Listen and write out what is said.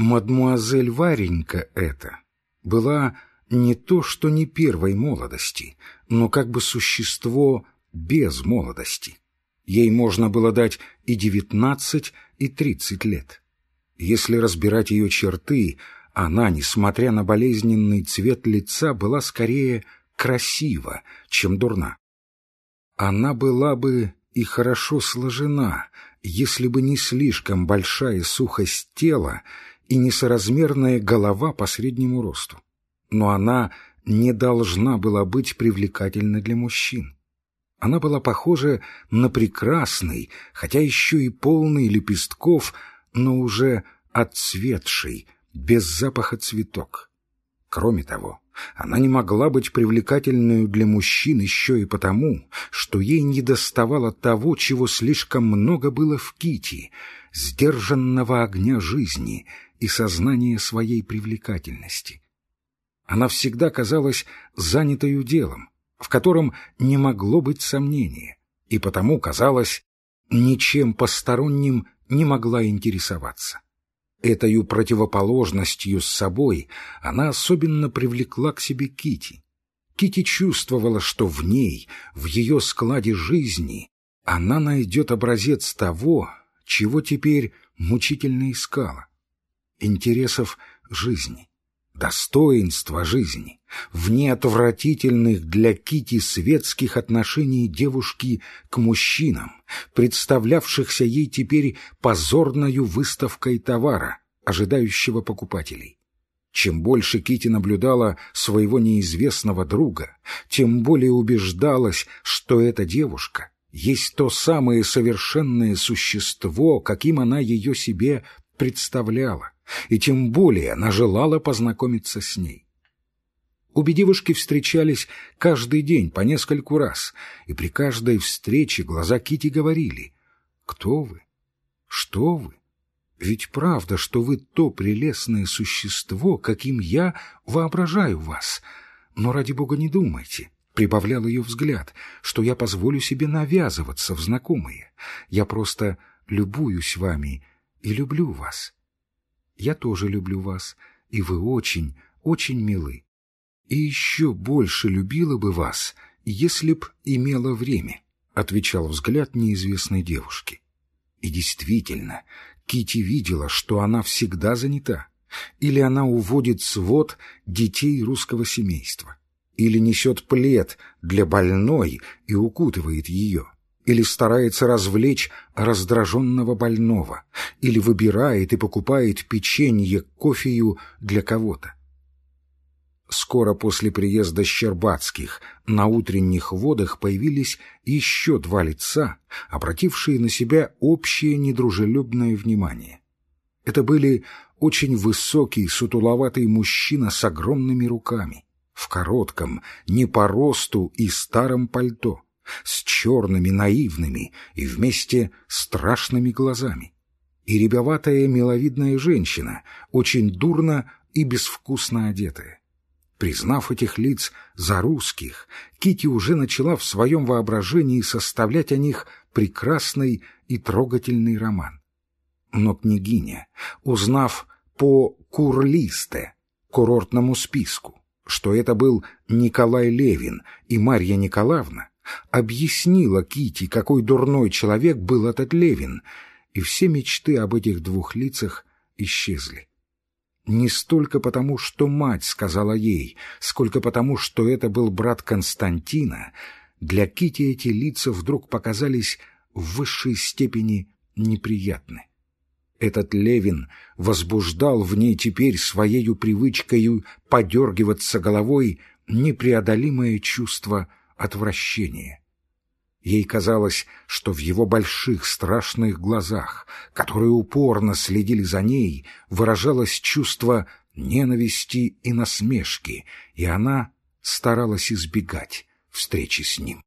Мадмуазель Варенька эта была не то, что не первой молодости, но как бы существо без молодости. Ей можно было дать и девятнадцать, и тридцать лет. Если разбирать ее черты, она, несмотря на болезненный цвет лица, была скорее красива, чем дурна. Она была бы и хорошо сложена, если бы не слишком большая сухость тела и несоразмерная голова по среднему росту. Но она не должна была быть привлекательна для мужчин. Она была похожа на прекрасный, хотя еще и полный лепестков, но уже отцветший, без запаха цветок. Кроме того, она не могла быть привлекательной для мужчин еще и потому, что ей не доставало того, чего слишком много было в Кити, сдержанного огня жизни и сознания своей привлекательности. Она всегда казалась занятою делом, в котором не могло быть сомнения, и потому, казалось, ничем посторонним не могла интересоваться. Этою противоположностью с собой она особенно привлекла к себе Кити. Кити чувствовала, что в ней, в ее складе жизни, она найдет образец того, чего теперь мучительно искала — интересов жизни достоинства жизни, вне отвратительных для Кити светских отношений девушки к мужчинам, представлявшихся ей теперь позорною выставкой товара, ожидающего покупателей. Чем больше Кити наблюдала своего неизвестного друга, тем более убеждалась, что эта девушка есть то самое совершенное существо, каким она ее себе представляла и тем более она желала познакомиться с ней. Обе девушки встречались каждый день по нескольку раз, и при каждой встрече глаза Кити говорили «Кто вы? Что вы? Ведь правда, что вы то прелестное существо, каким я воображаю вас. Но ради бога не думайте». Прибавлял ее взгляд, что я позволю себе навязываться в знакомые. Я просто любуюсь вами и люблю вас. Я тоже люблю вас, и вы очень, очень милы. И еще больше любила бы вас, если б имела время, — отвечал взгляд неизвестной девушки. И действительно, Кити видела, что она всегда занята. Или она уводит свод детей русского семейства, или несет плед для больной и укутывает ее или старается развлечь раздраженного больного, или выбирает и покупает печенье, кофею для кого-то. Скоро после приезда Щербацких на утренних водах появились еще два лица, обратившие на себя общее недружелюбное внимание. Это были очень высокий, сутуловатый мужчина с огромными руками, в коротком, не по росту и старом пальто — с черными, наивными и вместе страшными глазами. И рябоватая миловидная женщина, очень дурно и безвкусно одетая. Признав этих лиц за русских, Кити уже начала в своем воображении составлять о них прекрасный и трогательный роман. Но княгиня, узнав по Курлисте, курортному списку, что это был Николай Левин и Марья Николаевна, объяснила Кити, какой дурной человек был этот Левин, и все мечты об этих двух лицах исчезли. Не столько потому, что мать сказала ей, сколько потому, что это был брат Константина, для Кити эти лица вдруг показались в высшей степени неприятны. Этот Левин возбуждал в ней теперь своею привычкою подергиваться головой непреодолимое чувство отвращения. Ей казалось, что в его больших страшных глазах, которые упорно следили за ней, выражалось чувство ненависти и насмешки, и она старалась избегать встречи с ним.